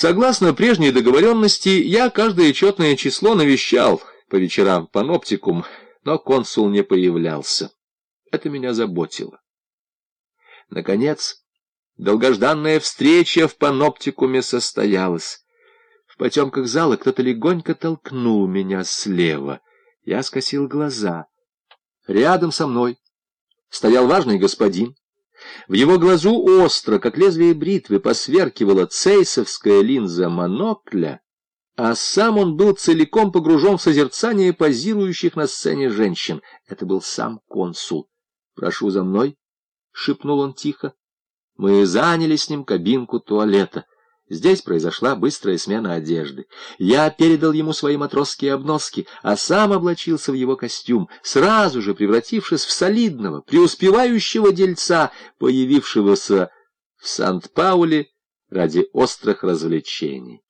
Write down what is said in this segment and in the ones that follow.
Согласно прежней договоренности, я каждое четное число навещал по вечерам паноптикум, но консул не появлялся. Это меня заботило. Наконец, долгожданная встреча в паноптикуме состоялась. В потемках зала кто-то легонько толкнул меня слева. Я скосил глаза. Рядом со мной стоял важный господин. В его глазу остро, как лезвие бритвы, посверкивала цейсовская линза монокля, а сам он был целиком погружен в созерцание позирующих на сцене женщин. Это был сам консул. «Прошу за мной», — шепнул он тихо. Мы заняли с ним кабинку туалета. Здесь произошла быстрая смена одежды. Я передал ему свои матросские обноски, а сам облачился в его костюм, сразу же превратившись в солидного, преуспевающего дельца, появившегося в Сант-Пауле ради острых развлечений.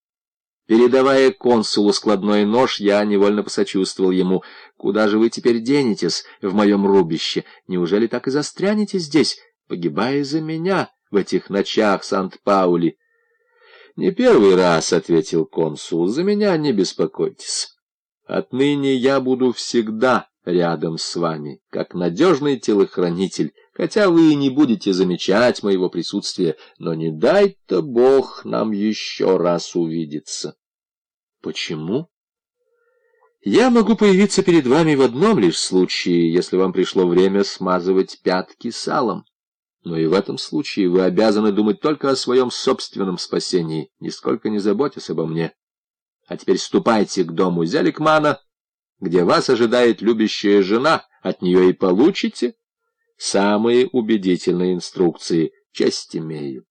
Передавая консулу складной нож, я невольно посочувствовал ему. «Куда же вы теперь денетесь в моем рубище? Неужели так и застрянете здесь, погибая за меня в этих ночах Сант-Паули?» «Не первый раз», — ответил консул, — «за меня не беспокойтесь. Отныне я буду всегда рядом с вами, как надежный телохранитель, хотя вы и не будете замечать моего присутствия, но не дай-то Бог нам еще раз увидеться». «Почему?» «Я могу появиться перед вами в одном лишь случае, если вам пришло время смазывать пятки салом». Но и в этом случае вы обязаны думать только о своем собственном спасении, нисколько не заботясь обо мне. А теперь ступайте к дому Зеликмана, где вас ожидает любящая жена, от нее и получите самые убедительные инструкции. Честь имею.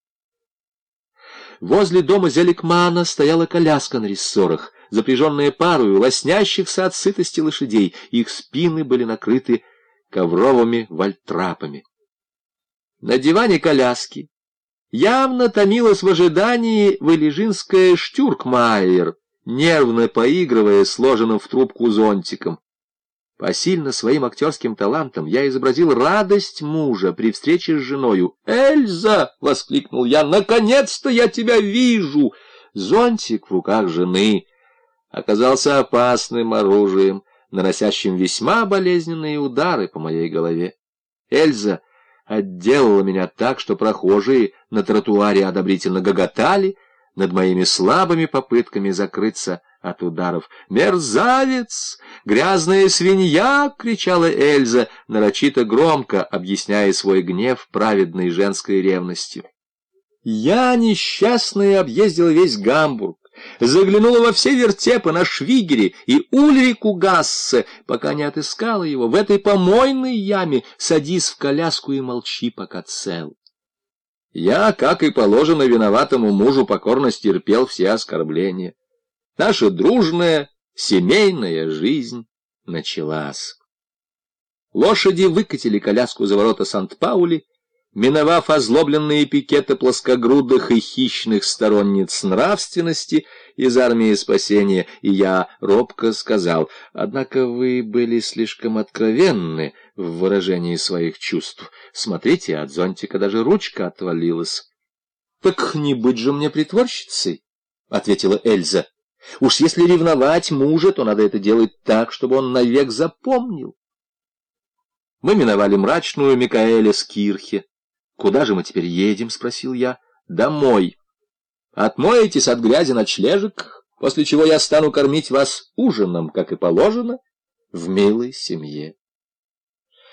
Возле дома Зеликмана стояла коляска на рессорах, запряженная парою лоснящихся от сытости лошадей. Их спины были накрыты ковровыми вальтрапами. На диване коляски явно томилась в ожидании вылежинская штюркмайер, нервно поигрывая сложенным в трубку зонтиком. Посильно своим актерским талантом я изобразил радость мужа при встрече с женою. «Эльза!» — воскликнул я. «Наконец-то я тебя вижу!» Зонтик в руках жены оказался опасным оружием, наносящим весьма болезненные удары по моей голове. Эльза отделала меня так, что прохожие на тротуаре одобрительно гоготали над моими слабыми попытками закрыться от ударов. «Мерзавец! Грязная свинья!» — кричала Эльза, нарочито громко объясняя свой гнев праведной женской ревностью. Я, несчастный, объездил весь Гамбург, заглянула во все вертепы на Швигере и Ульрику Гассе, пока не отыскала его в этой помойной яме, садись в коляску и молчи, пока цел. Я, как и положено виноватому мужу, покорно стерпел все оскорбления. Наша дружная семейная жизнь началась. Лошади выкатили коляску за ворота Сант-Паули, миновав озлобленные пикеты плоскогрудых и хищных сторонниц нравственности из армии спасения, и я робко сказал, «Однако вы были слишком откровенны в выражении своих чувств. Смотрите, от зонтика даже ручка отвалилась». «Так не быть же мне притворщицей», — ответила Эльза. «Уж если ревновать мужа, то надо это делать так, чтобы он навек запомнил». Мы миновали мрачную Микаэля Скирхе, «Куда же мы теперь едем?» — спросил я. «Домой. Отмоетесь от грязи ночлежек, после чего я стану кормить вас ужином, как и положено, в милой семье».